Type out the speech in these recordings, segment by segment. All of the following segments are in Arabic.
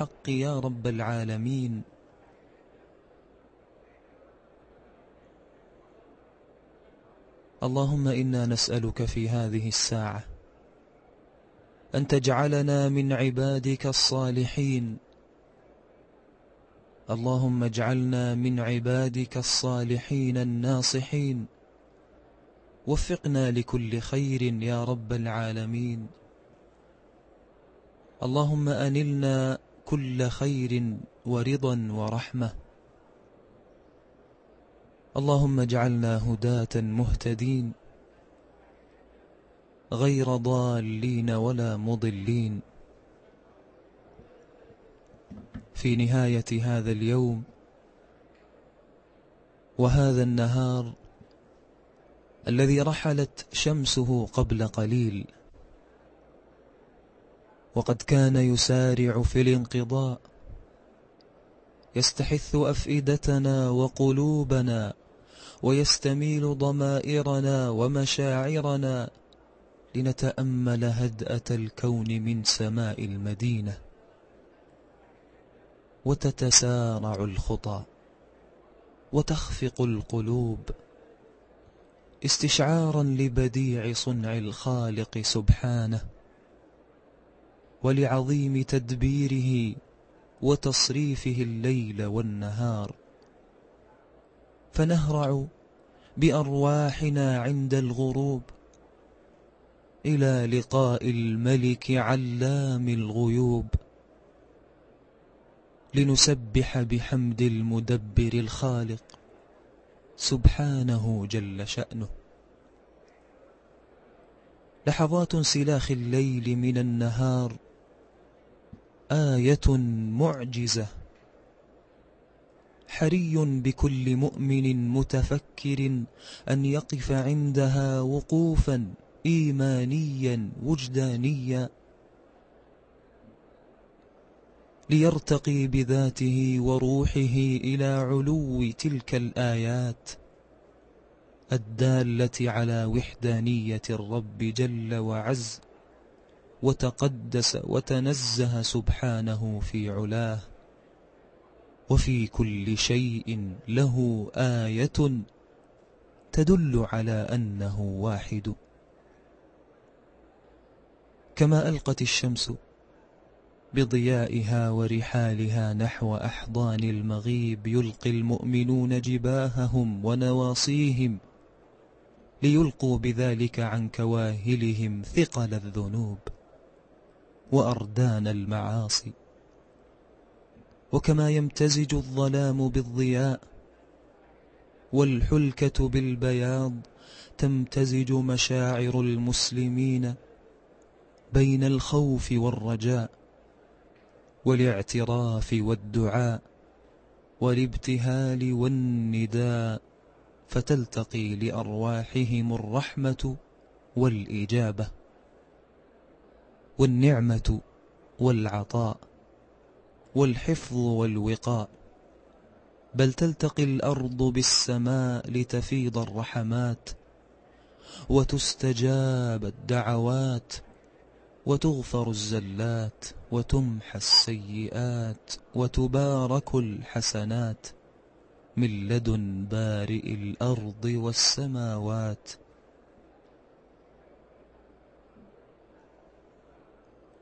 بالحق يا رب العالمين. اللهم إنا نسألك في هذه الساعة أن تجعلنا من عبادك الصالحين. اللهم اجعلنا من عبادك الصالحين الناصحين. وفقنا لكل خير يا رب العالمين. اللهم أنلنا كل خير ورضا ورحمة. اللهم اجعلنا هداة مهتدين غير ضالين ولا مضلين. في نهاية هذا اليوم وهذا النهار الذي رحلت شمسه قبل قليل وقد كان يسارع في الانقضاء. يستحث أفئدتنا وقلوبنا ويستميل ضمائرنا ومشاعرنا لنتأمل هدأة الكون من سماء المدينة. وتتسارع الخطى وتخفق القلوب استشعارا لبديع صنع الخالق سبحانه. ولعظيم تدبيره وتصريفه الليل والنهار. فنهرع بأرواحنا عند الغروب إلى لقاء الملك علام الغيوب. لنسبح بحمد المدبر الخالق سبحانه جل شأنه. لحظات سلاخ الليل من النهار آية معجزة. حري بكل مؤمن متفكر أن يقف عندها وقوفا إيمانيا وجدانيا. ليرتقي بذاته وروحه إلى علو تلك الآيات الدالة على وحدانية الرب جل وعز. وتقدس وتنزه سبحانه في علاه وفي كل شيء له آية تدل على أنه واحد. كما ألقت الشمس بضيائها ورحالها نحو أحضان المغيب يلقي المؤمنون جباههم ونواصيهم ليلقوا بذلك عن كواهلهم ثقل الذنوب. وأردان المعاصي. وكما يمتزج الظلام بالضياء والحلكة بالبياض تمتزج مشاعر المسلمين بين الخوف والرجاء والاعتراف والدعاء والابتهال والنداء. فتلتقي لأرواحهم الرحمة والإجابة. والنعمة والعطاء والحفظ والوقاء. بل تلتقي الأرض بالسماء لتفيض الرحمات وتستجاب الدعوات وتغفر الزلات وتمحى السيئات وتبارك الحسنات. من لدن بارئ الأرض والسماوات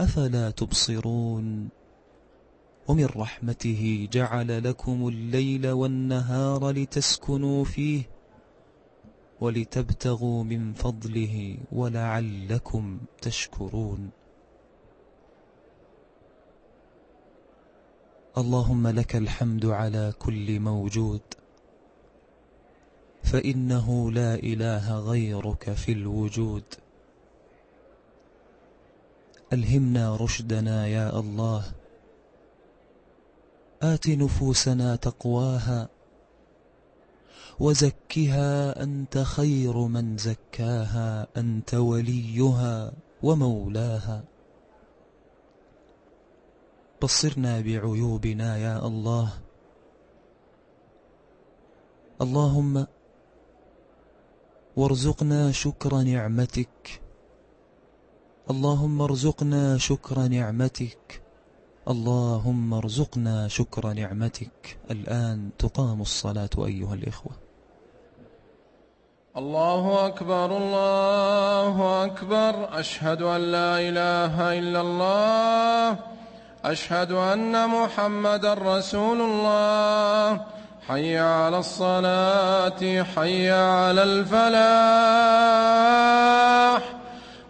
أفلا تبصرون؟ ومن رحمته جعل لكم الليل والنهار لتسكنوا فيه ولتبتغوا من فضله ولعلكم تشكرون. اللهم لك الحمد على كل موجود فإنه لا إله غيرك في الوجود. ألهمنا رشدنا يا الله. آت نفوسنا تقواها وزكها أنت خير من زكاها أنت وليها ومولاها. بصرنا بعيوبنا يا الله. اللهم وارزقنا شكر نعمتك. اللهم ارزقنا شكر نعمتك. اللهم ارزقنا شكر نعمتك. الآن تقام الصلاة أيها الإخوة. الله أكبر الله أكبر. أشهد أن لا إله إلا الله. أشهد أن محمد رسول الله. حي على الصلاة حي على الفلاح.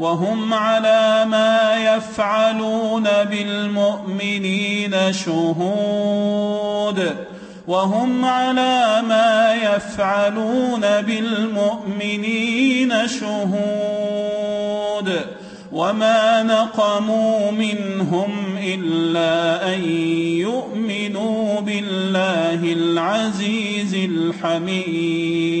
وهم على ما يفعلون بالمؤمنين شهود وهم على ما يفعلون بالمؤمنين شهود وما نقموا منهم إلا أن يؤمنوا بالله العزيز الحميد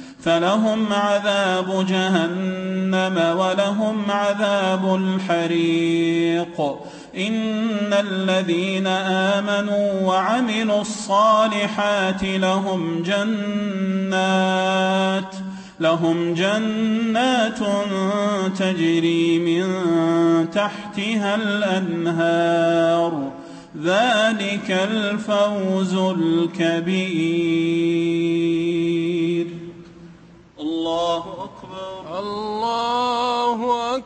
فلهم عذاب جهنم ولهم عذاب الحريق. إن الذين آمنوا وعملوا الصالحات لهم جنات لهم جنات تجري من تحتها الأنهار. ذلك الفوز الكبير.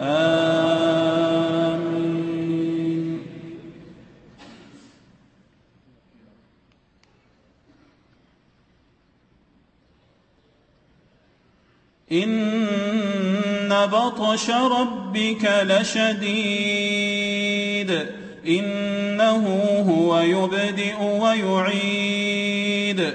آمين. إن بطش ربك لشديد. إنه هو يبدئ ويعيد.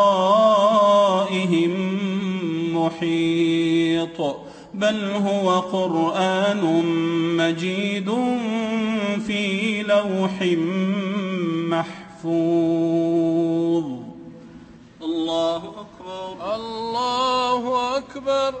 محيط بل هو قرآن مجيد في لوح محفوظ. الله أكبر. الله أكبر.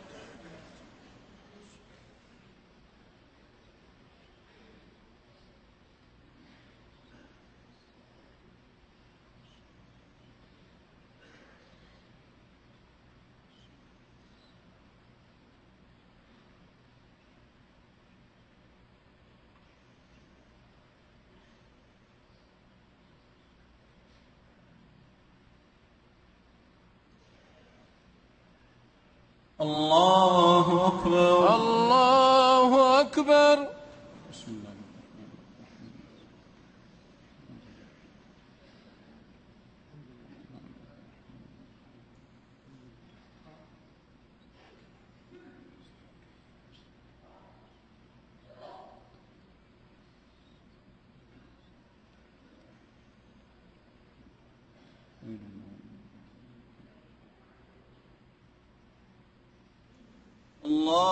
الله أكبر. الله أكبر